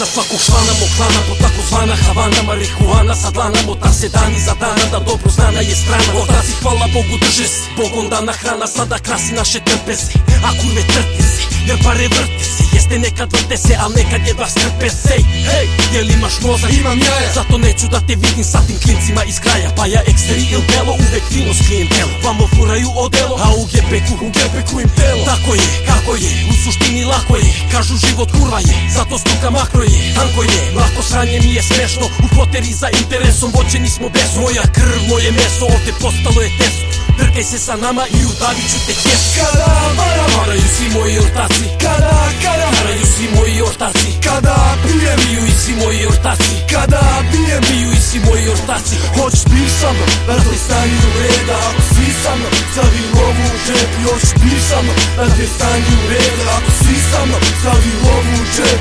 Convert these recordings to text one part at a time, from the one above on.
на факу хвана му клана по такозвана хавана марихуана садлана Мо та се дани за дана да добро знана е страна. Во тази хвала Богу држи се Богом нахрана храна сада краси наше трпези а курве трпези jer pare vrte se Jeste nekad vrte se al nekad jedva skrpe se. Hej, jel imaš mozak? Imam jaja. Zato neću da te vidim sa tim klincima iz kraja. Pa ja eksteri il delo uvek fino s klijentelo? Vamo furaju odelo A u gepeku, u gepeku im telo. Tako je, kako je, u suštini lako je. Kažu život kurva je, zato struka makro je. Tanko je, lako sranje mi je smešno. U poteri za interesom, voćeni smo bez. Moja krv, moje meso, ovde postalo je testo Drkaj se sa nama i udavit ću te kesu Kada varam, Varaju svi moji ortaci. Kada, kada, Varaju svi moji ortaci. Kada pijem, Piju i svi moji ortaci. Kada pijem Piju i svi moji ortaci. Hoćeš piš sa mnom, te stani u reda. Ako si sa mnom, stavi lovu u džep. I hoćeš piš sa mnom, te stani u reda. Ako si sa mnom, stavi lovu u džep.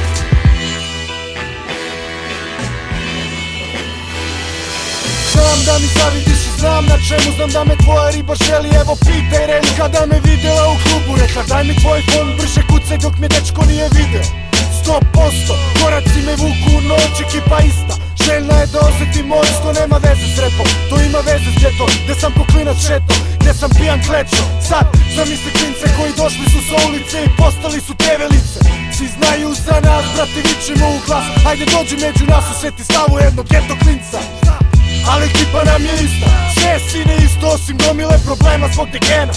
Znam da mi zavidiš Znam da me tvoja riba želi Evo pitaj Renu kada me vidjela u klubu. Rekla daj mi tvoj fon brže kucaj dok me dečko nije video Sto posto, koraci me vuku u noć Ekipa ista, željna je da osjetim moć To nema veze s repom, to ima veze s djetom Gde sam ko klinac šeto, gde sam pijan klečo. Sad, zamisli klince koji došli su sa ulice I postali su develice Svi znaju za nas, brate vičimo u glas. Ajde dođi među nas, osjeti stavu jednog geto klinca ali ekipa nam je ista Sve sine isto osim gomile problema zbog gena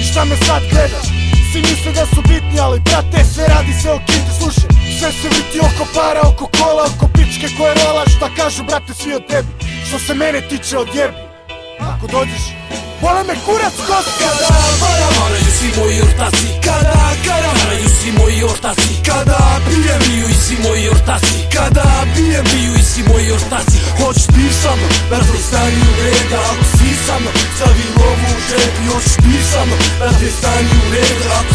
I šta me sad gledaš? Svi misle da su bitni, ali brate sve radi se o kinti Slušaj, sve se vrti oko para, oko kola, oko pičke koje rola Šta kažu brate svi o tebi? Što se mene tiče od jebi Ako dođeš, bole me kurac kost Kada varam, Varaju svi moji ortaci. Kada, kada, Varaju svi moji ortaci. Kada pijem Piju i svi moji ortaci. Kada pijem, Piju i svi moji ortaci Hoćeš piš sa mnom, brate stani u reda. Ako si sa mnom, stavi lovu u džep I hoćeš piš sa mnom, brate stani u reda. Ako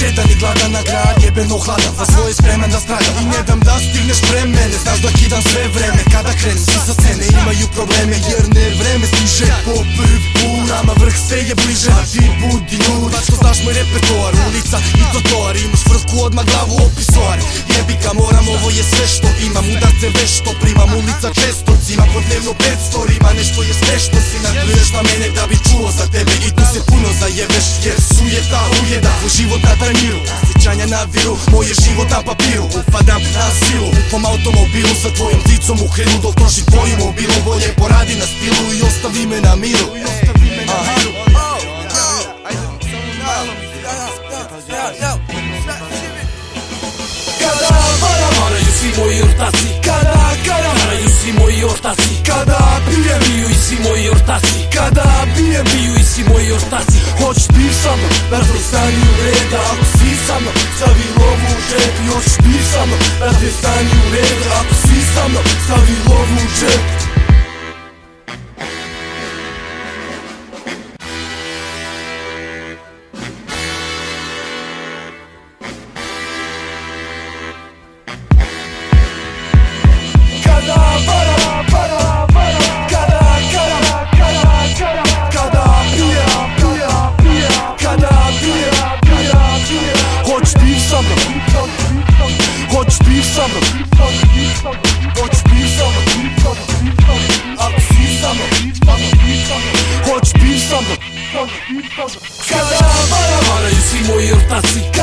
Шетани глада на град, јебено хладен во свој спремен да страдам И не дам да стигнеш прем мене Знаш да кидам све време. Када кренем си за сцене Имају проблеме јер не време стиже По прв пут Нама врх се е ближе. А ти буди луд Бачко знаш мој репертоар Улица и тротоар Имаш врску одма главу описоар Јебика морам ово е све што имам. Удар се вешто примам улица често Цима подневно стори Ма Нешто е смешно си Надлујеш на мене да би чуо за тебе И ту се пуно зајебеш Јер сујета уједа. Во живота tanjiru, sjećanja na viru Moj je život na papiru, upadam na silu. U automobilu sa tvojom dicom u krilu Dok tvojim mobilom, bolje poradi na stilu I ostavi me na miru. Kada varam, Varaju svi moji ortaci. Kada, kada, Varaju svi moji ortaci sa mnom, brate stani u reda Ako si sa mnom, stavi lovu u džep I hoćeš piš sa mnom, brate stani u reda Ako si sa mnom, stavi lovu u džep Kada